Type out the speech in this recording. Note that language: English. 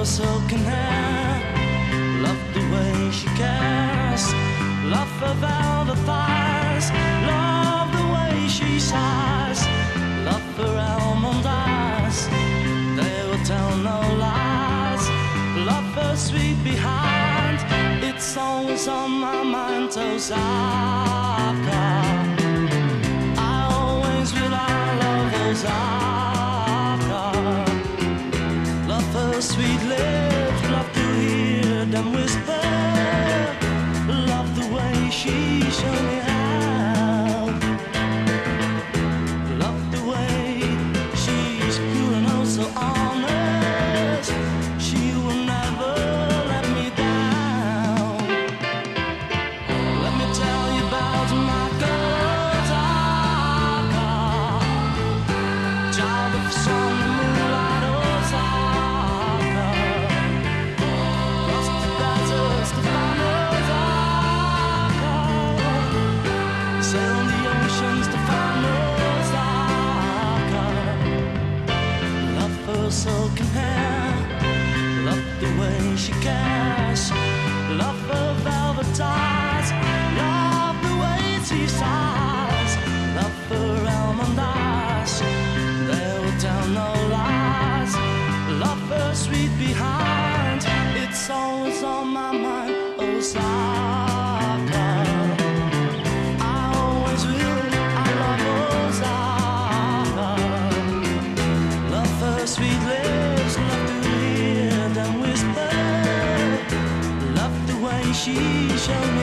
Her silken hair. Love the way she cares. Love her velvet thighs. Love the way she sighs. Love her almond eyes. They will tell no lies. Love her sweet behind. It's always on my mind, oh, Osaka. Sweet lips, love to hear them whisper. Love the way she show me how. Love the way she's and oh so honest. She will never let me down. Let me tell you about my girl. Child of sun soul can. Love the way she cares. Love her velvet ties. Love the way she sighs. Love her almond eyes. They will tell no lies. Love her sweet behind. It's always on my mind. Oh, sigh. 心相。